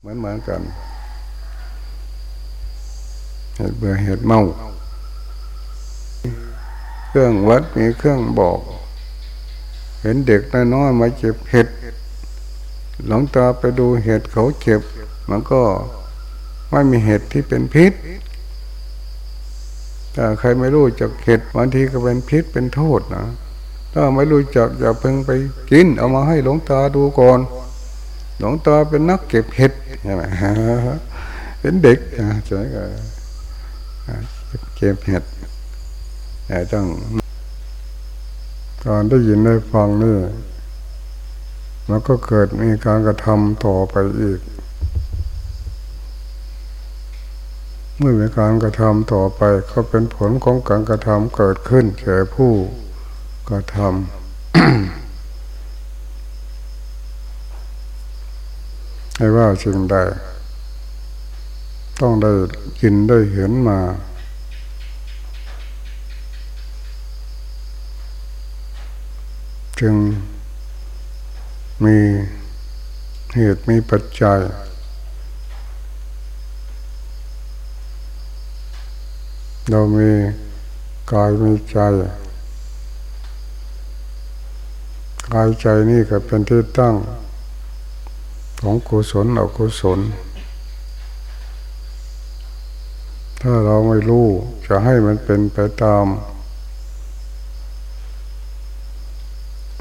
เหมือนเหมือนกัน เหตุเบื่อเหตุเมา เครื่องวัดมีเครื่องบอก เห็นเด็กน้อยมาเจ็บเห็ด หลวงตาไปดูเห็ดเขาเจ็บ มันก็ไม่มีเห็ดที่เป็นพิษถ้าใครไม่รู้จักเห็ดบางทีก็เป็นพิษเป็นโทษนะ ถ้าไม่รู้จักอย่าเพิ่งไปกิน เอามาให้หลวงตาดูก่อน หลวงตาเป็นนักเก็บเห็ดใช่ไหมเป็นเด็กใช่ไหมเก็บเห็ดแต่ต้องการได้ยินได้ฟังนี่มันก็เกิดมีการกระทำต่อไปอีก เมื่อมีการกระทำต่อไปก็เป็นผลของการกระทำเกิดขึ้นแก่ผู้กระทำ ให้ว่าสิ่งใด ต้องได้กินได้เห็นมา จึงมีเหตุมีปัจจัย เรามีกายมีใจกายใจนี่ก็เป็นที่ตั้ง ของกุศลอกุศล ถ้าเราไม่รู้จะให้มันเป็นไปตาม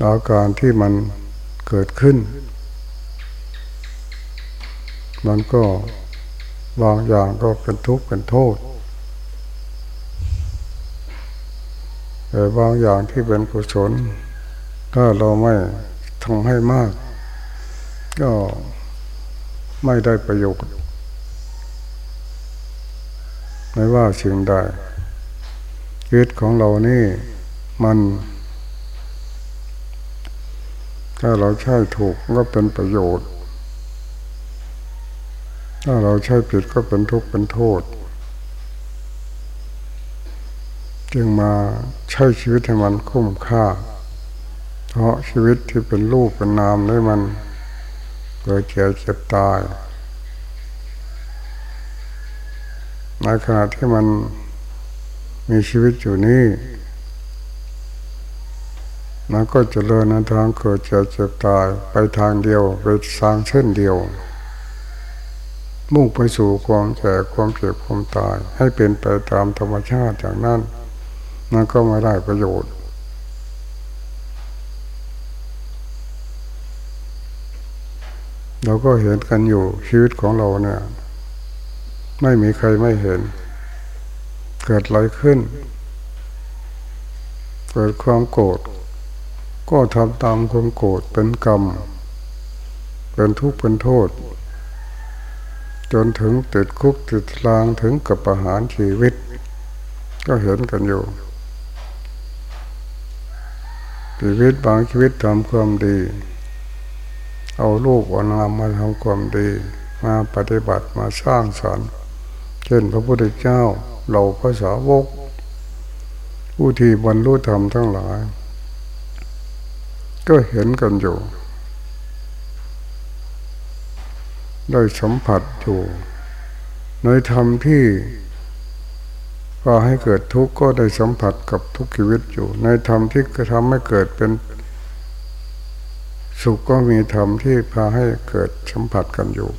อาการที่มันเกิดขึ้น มันก็บางอย่างก็เป็นทุกข์เป็นโทษแต่บางอย่างที่เป็นกุศล ถ้าเราไม่ทำให้มาก ก็ไม่ได้ประโยชน์ ไม่ว่าสิ่งใดชีวิตของเรานี่มัน ถ้าเราใช้ถูกก็เป็นประโยชน์ ถ้าเราใช้ผิดก็เป็นทุกข์เป็นโทษ จึงมาใช้ชีวิตให้มันคุ้มค่า เพราะชีวิตที่เป็นรูปเป็นนามนี่มัน กิดเจ็บเจ็บตายในขณะที่มันมีชีวิตอยู่นี่มันก็จะเจริญในทางเกิดเจ็บเจ็บตายไปทางเดียวไปสร้างเช่นเดียว มุ่งไปสู่ความแก่ความเจ็บความตาย ให้เป็นไปตามธรรมชาติอย่างนั้นมันก็ไม่ได้ประโยชน์ เราก็เห็นกันอยู่ชีวิตของเราเนี่ย ไม่มีใครไม่เห็น เกิดอะไรขึ้น เกิดความโกรธก็ทำตามความโกรธเป็นกรรม เป็นทุกข์เป็นโทษ จนถึงติดคุกติดลางถึงกับประหารชีวิต ก็เห็นกันอยู่ ชีวิตบางชีวิตทำความดี เอาลูกวานามมาทำความดี มาปฏิบัติมาสร้างสรรค์เช่นพระพุทธเจ้าเหล่าภาษาวก ผู้ที่บรรลุธรรมทั้งหลาย ก็เห็นกันอยู่ได้สัมผัสอยู่ในธรรมที่พาให้เกิดทุกข์ก็ได้สัมผัสกับทุกชีวิตอยู่ ในธรรมที่ทำให้เกิดเป็น สุขก็มีธรรมที่พาให้เกิดสัมผัสกันอยู่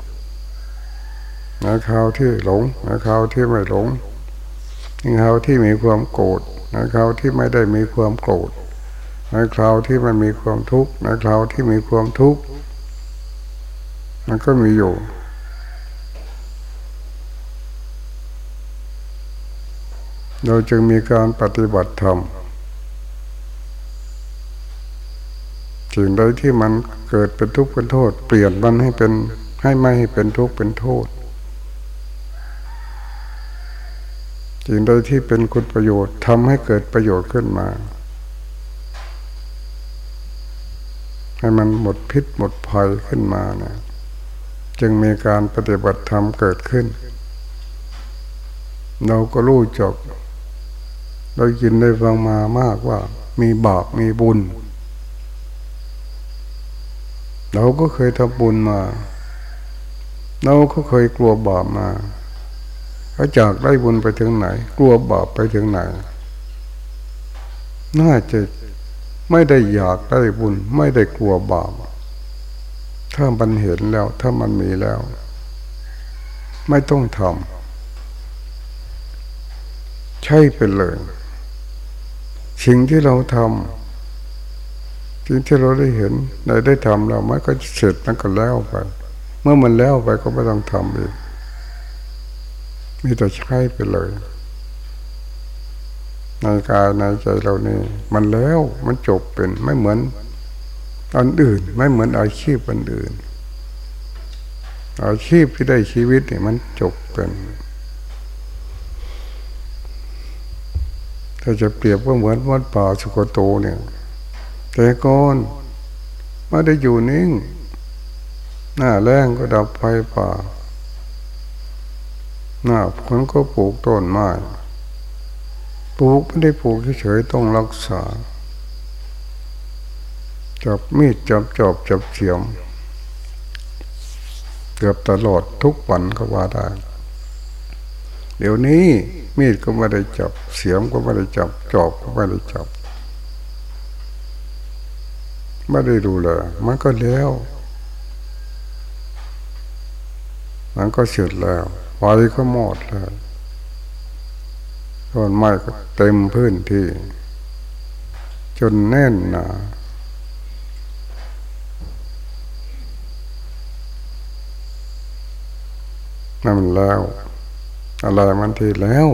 ในคราวที่หลงในคราวที่ไม่หลงในคราวที่มีความโกรธในคราวที่ไม่ได้มีความโกรธในคราวที่มันมีความทุกข์ในคราวที่มีความทุกข์มันก็มีอยู่เราจึงมีการปฏิบัติธรรม สิ่งใดที่มันเกิดเป็นทุกข์เป็นโทษ เปลี่ยนมันให้เป็นให้ไม่ให้เป็นทุกข์เป็นโทษสิ่งใดที่เป็นคุณประโยชน์ทำให้เกิดประโยชน์ขึ้นมา ให้มันหมดพิษหมดภัยขึ้นมานะจึงมีการปฏิบัติธรรมเกิดขึ้น เราก็รู้จักเรายินได้ฟังมามากว่า มีบาปมีบุญ เราก็เคยทำบุญมา เราก็เคยกลัวบาปมาเขาจากได้บุญไปถึงไหน กลัวบาปไปถึงไหน น่าจะไม่ได้อยากได้บุญ ไม่ได้กลัวบาป ถ้ามันเห็นแล้ว ถ้ามันมีแล้ว ไม่ต้องทำใช่ไปเลย สิ่งที่เราทำ สิ่งที่เราได้เห็นได้ได้ทำแล้วมันก็เสร็จมันก็แล้วไป เมื่อมันแล้วไปก็ไม่ต้องทำอีกมีแต่ใช้ไปเลยในกายในใจเรานี่มันแล้วมันจบเป็นไม่เหมือนอันอื่น ไม่เหมือนอาชีพอันอื่น อาชีพที่ได้ชีวิตนี่มันจบเป็นถ้าจะเปรียบก็เหมือนวัดป่าสุโกโตเนี่ย แต่ก่อนไม่ได้อยู่นิ่ง หน้าแรงก็ดับไฟป่า หน้าฝนก็ปลูกต้นไม้ปลูกไม่ได้ปลูกเฉยๆต้องรักษา จับมีดจับจอบจับเฉียม เกือบตลอดทุกวันก็ว่าได้ เดี๋ยวนี้มีดก็ไม่ได้จับเสียมก็ไม่ได้จับ จอบก็ไม่ได้จับ ไม่ได้ดูเลยมันก็แล้ว มันก็เสร็จแล้วไฟก็หมดแล้วต้นไม้ก็เต็มพื้นที่ จนแน่นหนานั่นแล้ว อะไรมันทีแล้ว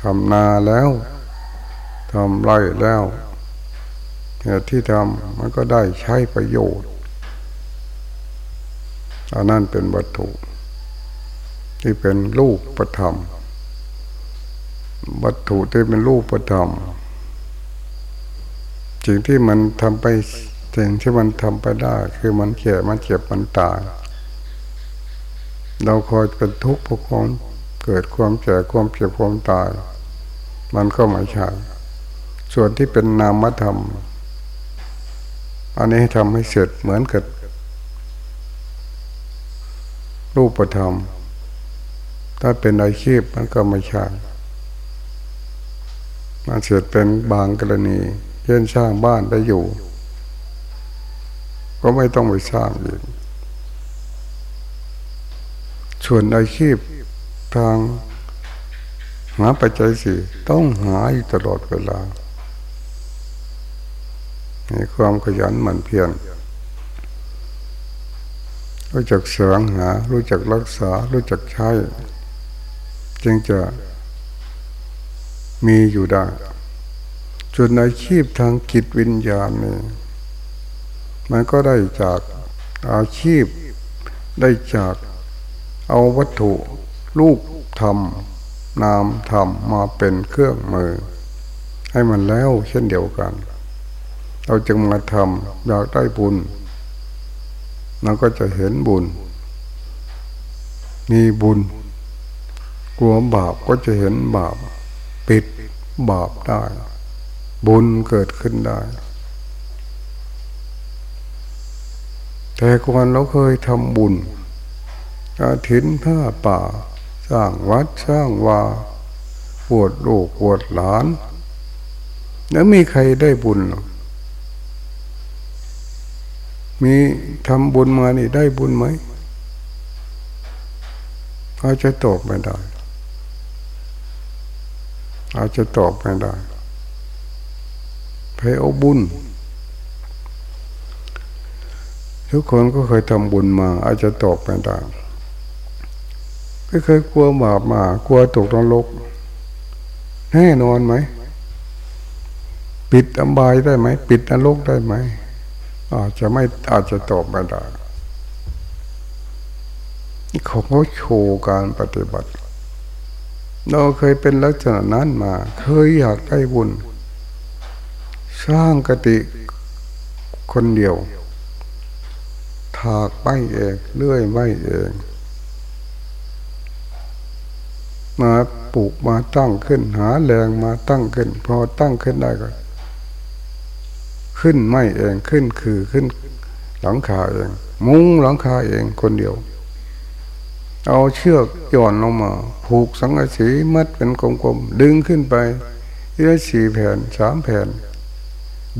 ทำนาแล้วทำไรแล้ว เนี่ยที่ทำมันก็ได้ใช้ประโยชน์อันนั้นเป็นวัตถุ ที่เป็นรูปประธรรม วัตถุที่เป็นรูปประธรรมสิ่งที่มันทำไปสิ่งที่มันทำไปได้ คือมันเก่มันเจ็บมันตายเราคอยเป็นทุกข์พวกคนเกิดความแก่ความเจ็บความตาย มันก็ไม่ใช่ส่วนที่เป็นนามธรรม อันนี้ทำให้เสร็จเหมือนกับรูปธรรม ถ้าเป็นอาชีพมันก็ไม่ใช่มันเสร็จเป็นบางกรณีเช่นสร้างบ้านได้อยู่ ก็ไม่ต้องไปสร้างอีกส่วนอาชีพทางหาปัจจัยสี่ต้องหาอยู่ตลอดเวลา มีความขยันหมั่นเพียรรู้จักเสริงหา รู้จักรักษา รู้จักใช้ จึงจะมีอยู่ได้ส่วนอาชีพทางจิตวิญญาณนี่มันก็ได้จากอาชีพได้จากเอาวัตถุลูกทำนามทำมาเป็นเครื่องมือ ให้มันแล้วเช่นเดียวกัน เราจึงมาทำอยากได้บุญมันก็จะเห็นบุญ มีบุญ กลัวบาปก็จะเห็นบาป ปิดบาปได้ บุญเกิดขึ้นได้ แต่ก่อนเราเคยทำบุญอาถินผ้าป่า สร้างวัดสร้างวาปวดลูกปวดหลาน แล้วมีใครได้บุญหรอ มีทำบุญมานี่ได้บุญไหมอาจจะตอบไม่ได้ อาจจะตอบไม่ได้ไปเอาบุญ ทุกคนก็เคยทำบุญมา อาจจะตอบไม่ได้ไม่เคยกลัวบาปมา กลัวตกนรกแน่นอนไหม ปิดอบายได้ไหม ปิดนรกได้ไหม อาจจะไม่อาจจะตอบไม่ได้เขาเขาโชว์การปฏิบัติ เราเคยเป็นลักษณะนั้นมา เคยอยากได้บุญ สร้างกติคนเดียว ถากไม่เอง เลื่อยไม่เอง มาปลูกมาตั้งขึ้น หาแรงมาตั้งขึ้น พอตั้งขึ้นได้ก็ ขึ้นไม่เองขึ้นคือขึ้นหลังคาเอง มุ้งหลังคาเองคนเดียว เอาเชือกย่อนลงมา ผูกสังกะสีมัดเป็นกลมๆดึงขึ้นไปทีละสี่แผ่นสามแผ่น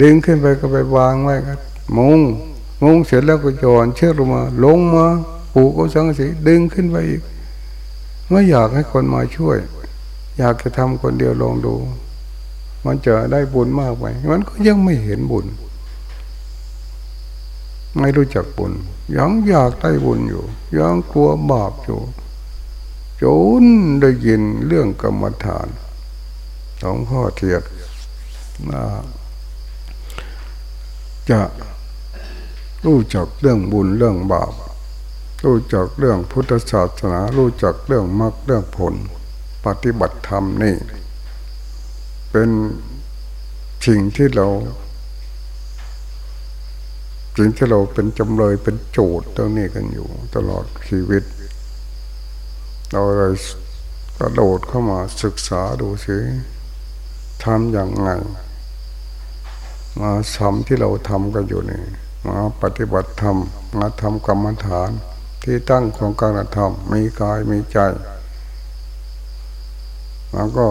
ดึงขึ้นไปก็ไปวางไว้ครับ มุงมุงเสร็จแล้วก็ย่อนเชือกลงมา ลงมาผูกสังกะสีดึงขึ้นไปอีกไม่อยากให้คนมาช่วย อยากจะทำคนเดียวลองดู มันจะได้บุญมากไปมันก็ยังไม่เห็นบุญ ไม่รู้จักบุญยังอยากได้บุญอยู่ยังกลัวบาปอยู่จนได้ยินเรื่องกรรมฐานหลวงพ่อเทียดนะจะรู้จักเรื่องบุญเรื่องบาป รู้จักเรื่องพุทธศาสนา รู้จักเรื่องมรรคเรื่องผล ปฏิบัติธรรมนี่ เป็นสิ่งที่เราสิ่งที่เราเป็นจำเลยเป็นโจทย์ตรงนี้กันอยู่ ตลอดชีวิต เราเลยกระโดดเข้ามาศึกษาดูสิทำอย่างไงมาทำที่เราทำกันอยู่นี่มาปฏิบัติธรรมมาทำกรรมฐาน ที่ตั้งของการทำมีกายมีใจ แล้วก็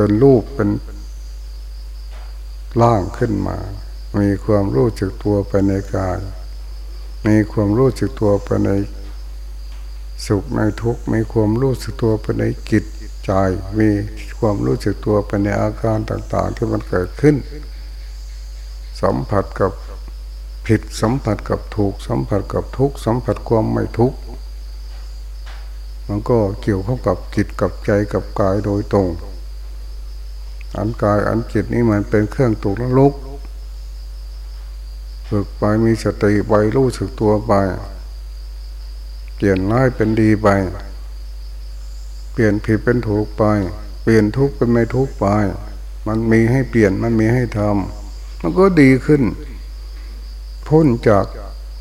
เป็นรูปเป็นล่างขึ้นมา มีความรู้จึกตัวไปในกาย มีความรู้จึกตัวไปในสุขในทุกข์มีความรู้สึกตัวไปในจิตใจมีความรู้สึกตัวไปในอาการต่าง ๆ ที่มันเกิดขึ้น สัมผัสกับผิดสัมผัสกับถูก สัมผัสกับทุกข์สัมผัสความไม่ทุกข์มันก็เกี่ยวข้องกับจิตกับใจกับกายโดยตรง อันกายอันจิตนี่มันเป็นเครื่องตุกลุก ฝึกไปมีสติไปรู้สึกตัวไป เปลี่ยนร้ายเป็นดีไป เปลี่ยนผิดเป็นถูกไป เปลี่ยนทุกข์เป็นไม่ทุกข์ไป มันมีให้เปลี่ยนมันมีให้ทำมันก็ดีขึ้น พ้นจาก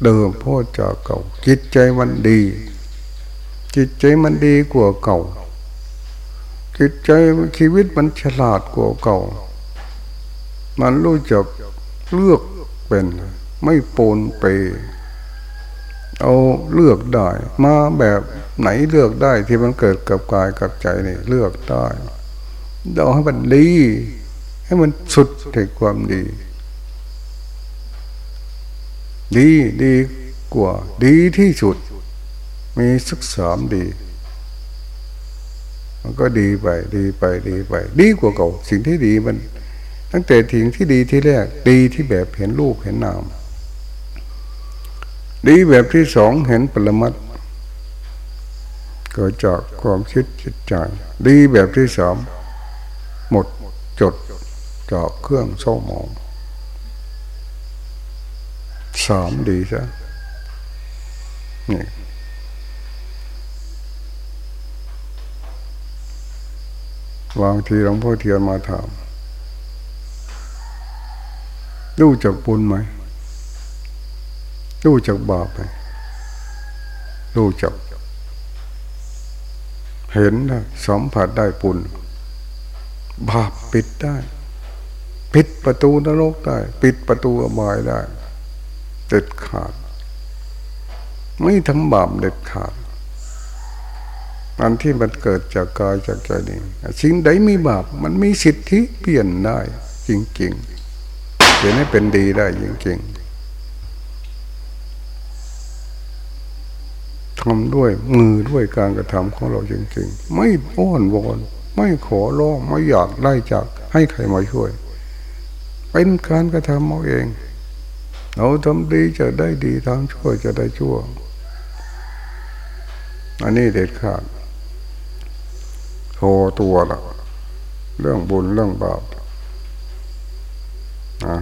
เดิมพ้นจากเก่าจิตใจมันดี จิตใจมันดีกว่าเก่า จิตใจชีวิตมันฉลาดกว่าเก่า มันรู้จักเลือกเป็น ไม่ปนไป เอาเลือกได้ มาแบบไหนเลือกได้ที่มันเกิดกับกายกับใจนี่เลือกได้เราให้มันดี ให้มันสุดถึงความดี ดีดีกว่า ดีที่สุด มีสักสามดี มันก็ดีไป ดีไปดีไป ดีกว่าเก่า สิ่งที่ดีมัน ตั้งแต่ถิงที่ดีที่แรก ดีที่แบบเห็นรูปเห็นนาม ดีแบบที่สองเห็นปรมัตเกิดจากความคิดจิตใจดีแบบที่สามหมดจดจากเครื่องเศร้าหมองสามดีใช่นี่ บางทีหลวงพ่อเทียนมาถามรู้จักบุญไหมรู้จักบาปไหมรู้จัก เห็นได้สัมผัสได้ปุญบาปปิดได้ ปิดประตูนรกได้ ปิดประตูอบายได้เด็ดขาด ไม่ทำบาปเด็ดขาด อันที่มันเกิดจากกายจากใจนี่สิ่งใดมีบาปมันมีสิทธิเปลี่ยนได้ จริงๆเปลี่ยนให้เป็นดีได้จริงๆทำด้วยมือด้วยการกระทำของเราจริงๆ ไม่อ้อนวอนไม่ขอร้องไม่อยากได้จากให้ใครมาช่วย เป็นการกระทำเอาเอง เราทำดีจะได้ดีทำชั่วจะได้ชั่วอันนี้เด็ดขาด โทตัวละเรื่องบุญเรื่องบาปนะ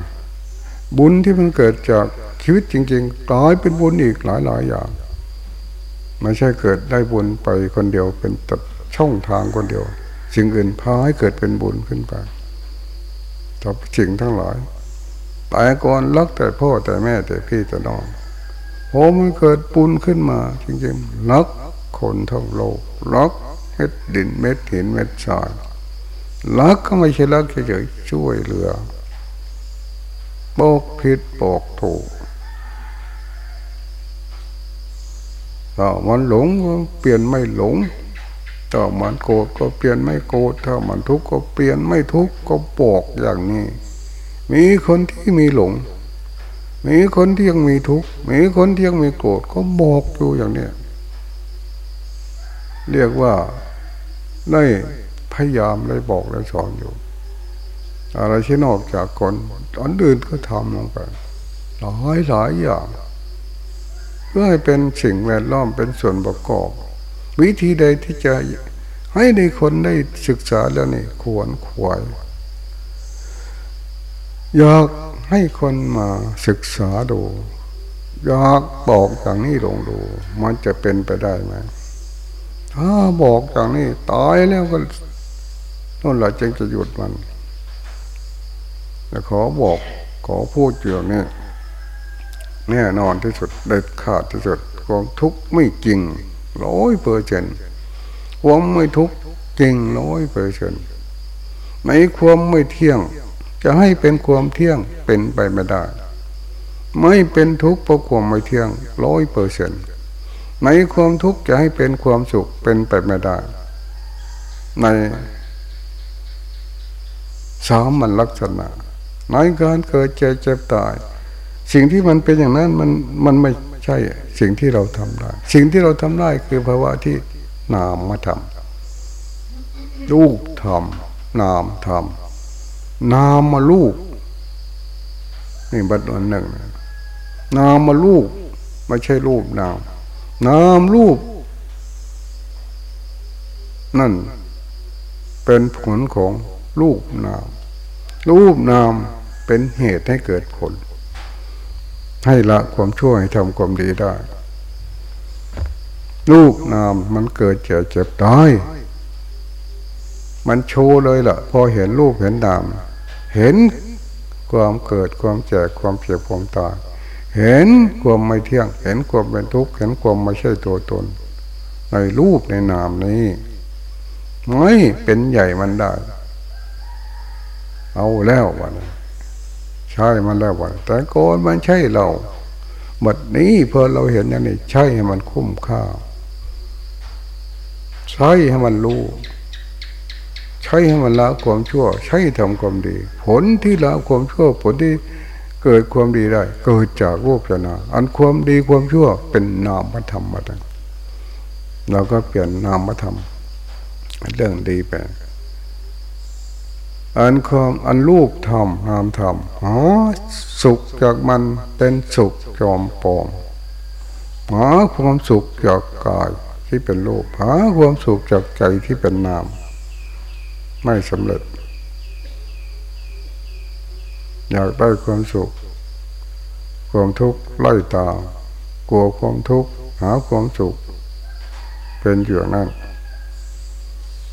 บุญที่มันเกิดจากชีวิตจริงๆกลายเป็นบุญอีกหลายๆอย่างไม่ใช่เกิดได้บุญไปคนเดียวเป็นตัดช่องทางคนเดียว สิ่งอื่นพาให้เกิดเป็นบุญขึ้นไปต่อสิ่งทั้งหลายตายก่อนรักแต่พ่อแต่แม่แต่พี่แต่น้องพอมันเกิดบุญขึ้นมา จริงๆรักคนทั้งโลกรัก เม็ดดินเม็ดหินเม็ดทรายรักก็ไม่ใช่รักเฉยๆช่วยเหลือบอกผิดบอกถูกถ้ามันหลงก็เปลี่ยนไม่หลงถ้ามันโกรธก็เปลี่ยนไม่โกรธถ้ามันทุกข์ก็เปลี่ยนไม่ทุกข์ก็บอกอย่างนี้ มีคนที่มีหลง มีคนที่ยังมีทุกข์มีคนที่ยังมีโกรธก็บอกอยู่อย่างเนี้ยเรียกว่า ได้พยายามได้บอกได้สอนอยู่ อะไรที่นอกจากคนอันอื่นก็ทำลงไปหลายหลายอย่าง เพื่อให้เป็นสิ่งแวดล้อมเป็นส่วนประกอบ วิธีใดที่จะให้ในคนได้ศึกษาแล้วนี่ควรขวายอยากให้คนมาศึกษาดูอยากบอกอย่างนี้ลงดู มันจะเป็นไปได้ไหม ถ้าบอกอย่างนี้ตายแล้วก็นั่นแหละจึงจะหยุดมันแต่ขอบอกขอพูดเกี่ยวนี่แน่นอนที่สุดเด็ดขาดที่สุดความทุกข์ไม่จริงร้อยเปอร์เซนต์ความไม่ทุกข์จริงร้อยเปอร์เซนต์ในความไม่เที่ยง จะให้เป็นความเที่ยงเป็นไปไม่ได้ ไม่เป็นทุกข์เพราะความไม่เที่ยงร้อยเปอร์เซนต์ ในความทุกข์จะให้เป็นความสุขเป็นไปไม่ได้ ในสามมันลักษณะในการเกิดเจ็บเจ็บตาย สิ่งที่มันเป็นอย่างนั้นมันมันไม่ใช่สิ่งที่เราทำได้ สิ่งที่เราทำได้คือภาวะที่นามมาทำลูกทำนามทำนามมาลูกนี่บัดนหนึ่งนามมาลูกไม่ใช่รูปนาม นามรูป นั่น เป็นผลของรูปนาม รูปนามเป็นเหตุให้เกิดผล ให้ละความชั่วให้ทำความดีได้ รูปนามมันเกิดเจ็บเจ็บตายมันโชว์เลยล่ะ พอเห็นรูปเห็นนาม เห็นความเกิดความแก่ความเจ็บความตาย เห็นความไม่เที่ยง เห็นความเป็นทุกข์ เห็นความไม่ใช่ตัวตน ในรูปในนามนี้ ไม่เป็นใหญ่มันได้ เอาแล้ววันใช่มันแล้ววันแต่ก่อนมันใช่เราบัดนี้พอเราเห็นอย่างนี้ใช่ให้มันคุ้มค่า ใช่ให้มันรู้ใช่ให้มันละความชั่ว ใช่ทำความดี ผลที่ละความชั่วผลที่ เกิดความดีได้ เกิดจากรูปนาอันความดีความชั่วเป็นนามธรรมมาตั้งเราก็เปลี่ยนนามธรรมเรื่องดีไปอันความอันรูปธรรมนามธรรมอ๋อสุขจากมันเป็นสุขจอมปลอมหาความสุขจากกายที่เป็นรูปหาความสุขจากใจที่เป็นนาม ไม่สำเร็จ อยากได้ความสุข ความทุกข์ไล่ตามกลัวความทุกข์หาความสุข เป็นอย่างนั้น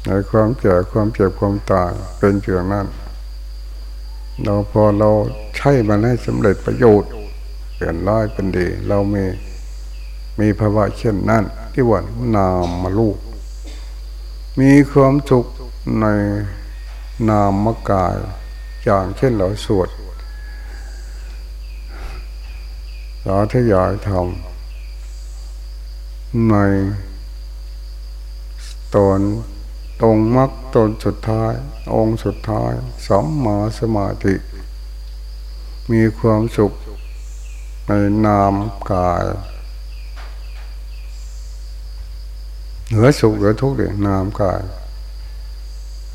ในความเจ็บความเจ็บความตายเป็นอย่างนั้น เราพอเราใช้มันให้สำเร็จประโยชน์เปลี่ยนร้ายเป็นดี เรามีมีภาวะเช่นนั้นที่ว่านามมาลูก มีความสุขในนามกาย อย่างเช่นเราสวด สาธยายธรรมในตอนตรงมรรคตอนสุดท้าย องค์สุดท้ายสัมมาสมาธิ มีความสุขในนามกายเหนือสุขเหนือทุกข์เดียนามกาย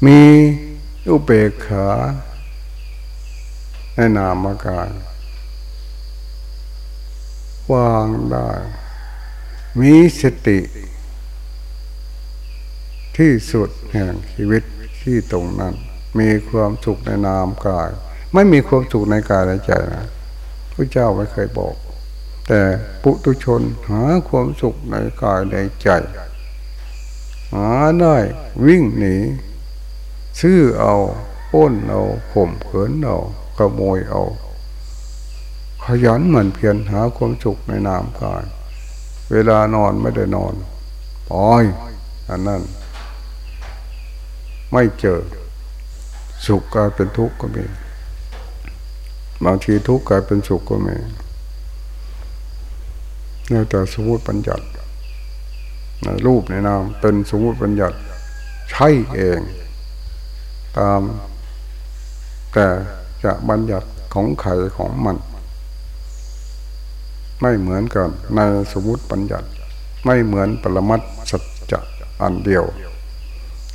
มีอุเบกขาในนามกาย วางได้ มีสติ ที่สุดแห่งชีวิตที่ตรงนั้น มีความสุขในนามกาย ไม่มีความสุขในกายในใจนะพระเจ้าไม่เคยบอก แต่ปุตุชนหาความสุขในกายในใจ หาได้วิ่งหนีซื้อเอาป้นเอาข่มเขินเอาขโมยเอา ยันเหมั่นเพียรหาความสุขในนามกาย เวลานอนไม่ได้นอนปล่อยอันนั้น ไม่เจอ สุขกลายเป็นทุกข์ก็มีบางทีทุกข์กลายเป็นสุขก็มีนี่แต่สมมติปัญญัติในรูปในนามเป็นสมมติบัญญัติใช่เอง ตาม แต่จะบัญญัติของไขของมัน ไม่เหมือนกันในสมมติบัญญัติ ไม่เหมือนปรมัตสัจจะอันเดียว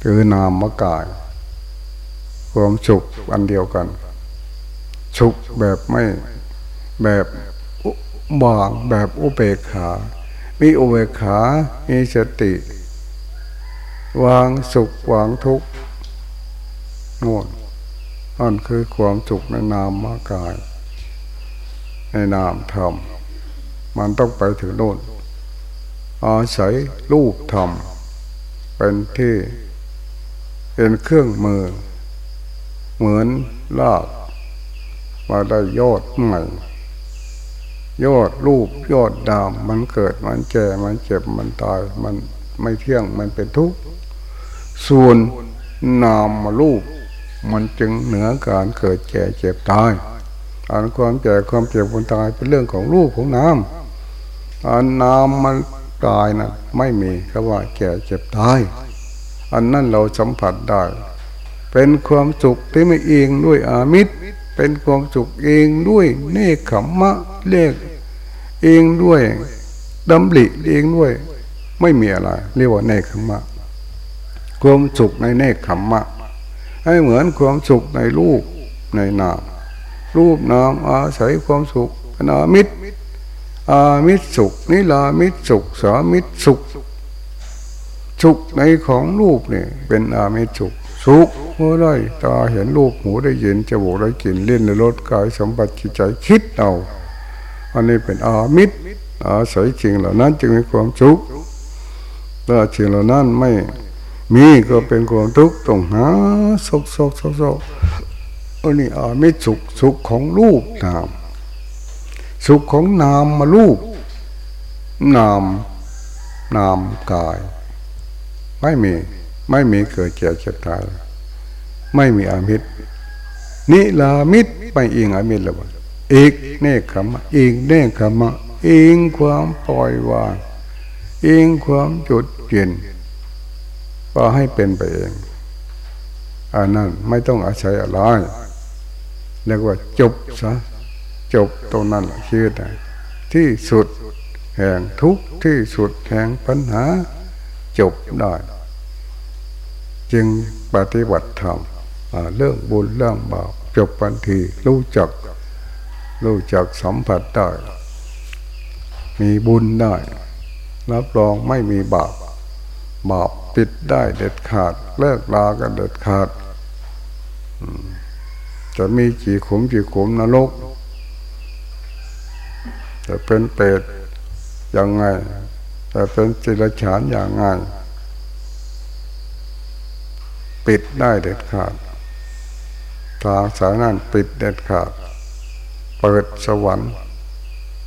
คือนามกาย ความสุขอันเดียวกัน สุขแบบไม่แบบบางแบบอุเบกขา มีอุเบกขา มีสติ วางสุขวางทุกข์นวดนั่นคือความสุขในนามกาย ในนามธรรม มันต้องไปถึงโน่นอาศัยรูปธรรม เป็นที่เป็นเครื่องมือ เหมือนลากมาได้ยอดใหม่ยอดรูปยอดดามมันเกิดมันแก่มันเจ็บมันตาย มันไม่เที่ยงมันเป็นทุกข์ส่วนนามมารูป มันจึงเหนือการเกิดแก่เจ็บตายอันความแก่ความเจ็บความตายเป็นเรื่องของรูปของนาม อันนามมันกายนะไม่มีคำว่าแก่เจ็บตาย อันนั้นเราสัมผัสได้ เป็นความสุขที่ไม่เองด้วยอามิตร เป็นความสุขเองด้วยเนคขมมะเลกเองด้วยดำริเองด้วย ไม่มีอะไร เรียกว่าเนคขมมะ ความสุขในเนคขมมะ ให้เหมือนความสุขในรูปในนามรูปนามอาศัยความสุขนามิตร อามิตรสุข นิลามิตรสุข สามิตรสุข สุขในของรูปเนี่ยเป็นอามิตรสุข สุขเมื่อไรตาเห็นรูปหูได้ยินจมูกได้กลิ่นเล่นในรถกายสมบัติจิตใจคิดเอาอันนี้เป็นอามิตรอาศัยจริงเหล่านั้นจึงมีความสุขถ้าจริงเหล่านั้นไม่มีก็เป็นความทุกข์ต้องหาสุขสุขสุขสุขอันนี้อามิตรสุขสุขของรูปนาม สุขของนามมารูปนามนามกาย ไม่มีไม่มีเกิดเจ็บเจ็บตายไม่มีอามิตรนิลามิตรไม่อิงอามิตรแล้วอีกเนคขมะเอกเนคขมะเองความปล่อยวางเองความจุดเปลี่ยนก็ให้เป็นไปเองอันนั้นไม่ต้องอาศัยอะไรเรียกว่าจบซะ จบตรงนั้นชีวิตที่สุดแห่งทุกที่สุดแห่งปัญหา จบได้ จึงปฏิบัติธรรมเรื่องบุญเรื่องบาปจบปันทีรู้จัก รู้จักสัมผัสได้ มีบุญได้ รับรองไม่มีบาป บาปปิดได้เด็ดขาด เลิกลากันเด็ดขาดจะมีกี่ขุมกี่ขุมนรก จะเป็นเปรตยังไงจะเป็นจิรฉานอย่างไงปิดได้เด็ดขาดทางสายนั้นปิดเด็ดขาด เปิดสวรรค์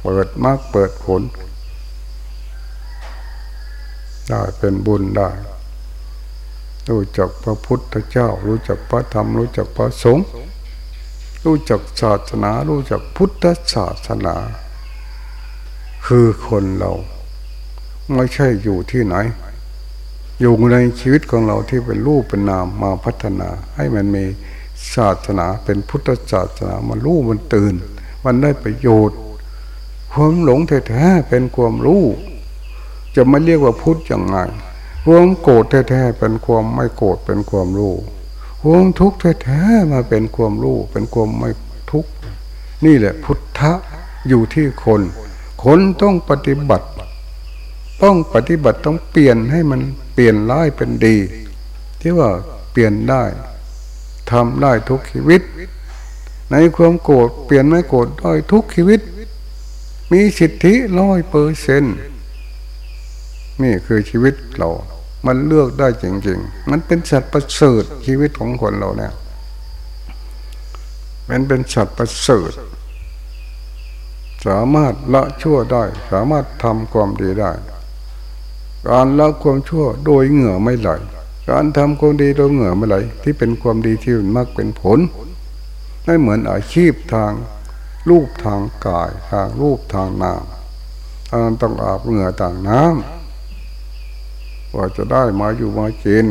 เปิดมากเปิดผลได้เป็นบุญได้ รู้จักพระพุทธเจ้า รู้จักพระธรรม รู้จักพระสงฆ์รู้จักศาสนา รู้จักพุทธศาสนา คือคนเรา ไม่ใช่อยู่ที่ไหน อยู่ในชีวิตของเราที่เป็นรูปเป็นนามมาพัฒนา ให้มันมีศาสนาเป็นพุทธศาสนามันรู้มันตื่น มันได้ประโยชน์ ความหลงแท้ๆเป็นความรู้ จะไม่เรียกว่าพุทธอย่างไงความโกรธแท้ๆเป็นความไม่โกรธเป็นความรู้ความทุกข์แท้ๆมาเป็นความรู้เป็นความไม่ทุกข์นี่แหละพุทธะอยู่ที่คน คนต้องปฏิบัติ ต้องปฏิบัติต้องเปลี่ยนให้มันเปลี่ยนร้ายเป็นดี ที่ว่าเปลี่ยนได้ทำได้ทุกชีวิต ในความโกรธเปลี่ยนไม่โกรธได้ทุกชีวิต มีสิทธิร้อยเปอร์เซนนี่คือชีวิตเรา มันเลือกได้จริง ๆ มันเป็นสัตว์ประเสริฐชีวิตของคนเราเนี่ยมันเป็นสัตว์ประเสริฐ สามารถละชั่วได้ สามารถทำความดีได้ การละความชั่วโดยเหงื่อไม่ไหลการทำความดีโดยเหงื่อไม่ไหล ที่เป็นความดีที่มักเป็นผลไม่เหมือนอาชีพทางรูปทางกายทางรูปทางนามอันต้องอาบเหงื่อต่างน้ำว่าจะได้มาอยู่มากิน